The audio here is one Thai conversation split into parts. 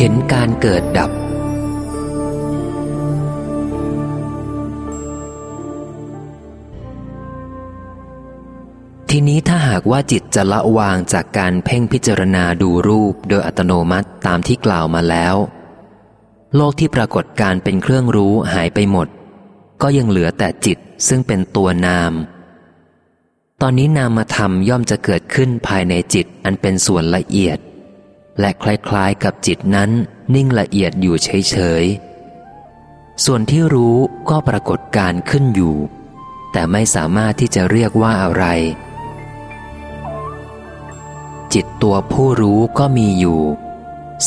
เห็นการเกิดดับ ทีนี้ถ้าหากว่าจิตจะละวางจากการเพ่งพิจารณาดูรูปโดยอัตโนมัติตามที่กล่าวมาแล้ว โลกที่ปรากฏการเป็นเครื่องรู้หายไปหมด ก็ยังเหลือแต่จิตซึ่งเป็นตัวนาม ตอนนี้นามธรรมย่อมจะเกิดขึ้นภายในจิตอันเป็นส่วนละเอียด และคล้ายๆกับจิตนั้นนิ่งละเอียดอยู่เฉยๆ ส่วนที่รู้ก็ปรากฏการขึ้นอยู่ แต่ไม่สามารถที่จะเรียกว่าอะไร จิตตัวผู้รู้ก็มีอยู่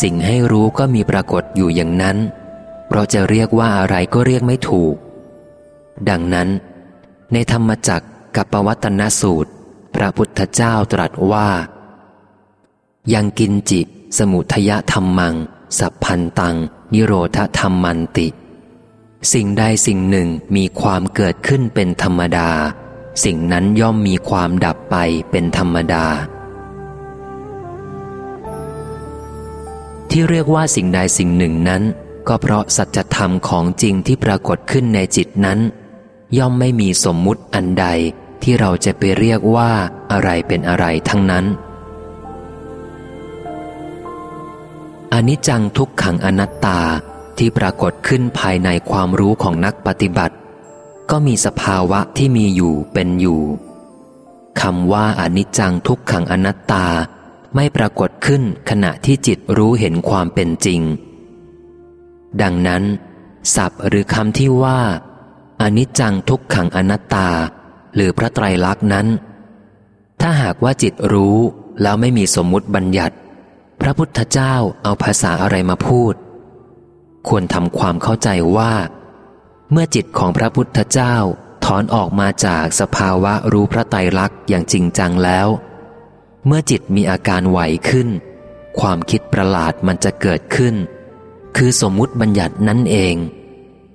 สิ่งให้รู้ก็มีปรากฏอยู่อย่างนั้น เราจะเรียกว่าอะไรก็เรียกไม่ถูก ดังนั้น ในธรรมจักรกับปวัตนสูตร พระพุทธเจ้าตรัสว่ายังกินจิ สมุทยธรรมัง สัพพันตัง นิโรธธรรมันติ สิ่งใดสิ่งหนึ่งมีความเกิดขึ้นเป็นธรรมดา สิ่งนั้นย่อมมีความดับไปเป็นธรรมดา ที่เรียกว่าสิ่งใดสิ่งหนึ่งนั้น ก็เพราะสัจธรรมของจริงที่ปรากฏขึ้นในจิตนั้น ย่อมไม่มีสมมุติอันใดที่เราจะไปเรียกว่าอะไรเป็นอะไรทั้งนั้น อนิจจังทุกขังอนัตตาที่ปรากฏขึ้นภายในความรู้ของนักปฏิบัติ ก็มีสภาวะที่มีอยู่เป็นอยู่คำว่าอนิจจังทุกขังอนัตตาไม่ปรากฏขึ้นขณะที่จิตรู้เห็นความเป็นจริง ดังนั้น ศัพท์หรือคำที่ว่าอนิจจังทุกขังอนัตตา หรือพระไตรลักษณ์นั้น ถ้าหากว่าจิตรู้แล้วไม่มีสมมุติบัญญัติ พระพุทธเจ้าเอาภาษาอะไรมาพูด ควรทำความเข้าใจว่า เมื่อจิตของพระพุทธเจ้าถอนออกมาจากสภาวะรู้พระไตรลักษณ์อย่างจริงจังแล้ว เมื่อจิตมีอาการไหวขึ้น ความคิดประหลาดมันจะเกิดขึ้น คือสมมุติบัญญัตินั่นเอง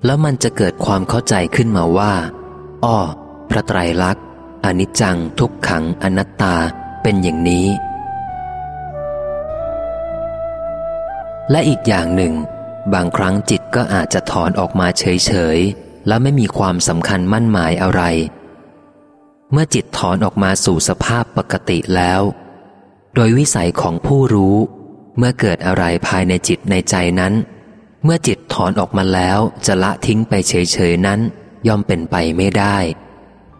แล้วมันจะเกิดความเข้าใจขึ้นมาว่าอ้อพระไตรลักษณ์อนิจจังทุกขังอนัตตาเป็นอย่างนี้ และอีกอย่างหนึ่ง บางครั้งจิตก็อาจจะถอนออกมาเฉยๆ แล้วไม่มีความสำคัญมั่นหมายอะไร เมื่อจิตถอนออกมาสู่สภาพปกติแล้ว โดยวิสัยของผู้รู้ เมื่อเกิดอะไรภายในจิตในใจนั้น เมื่อจิตถอนออกมาแล้วจะละทิ้งไปเฉยๆนั้น ย่อมเป็นไปไม่ได้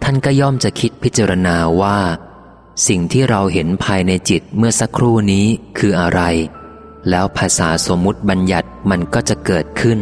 ท่านก็ย่อมจะคิดพิจารณาว่า สิ่งที่เราเห็นภายในจิตเมื่อสักครู่นี้คืออะไร แล้วภาษาสมมุติบัญญัติมันก็จะเกิดขึ้น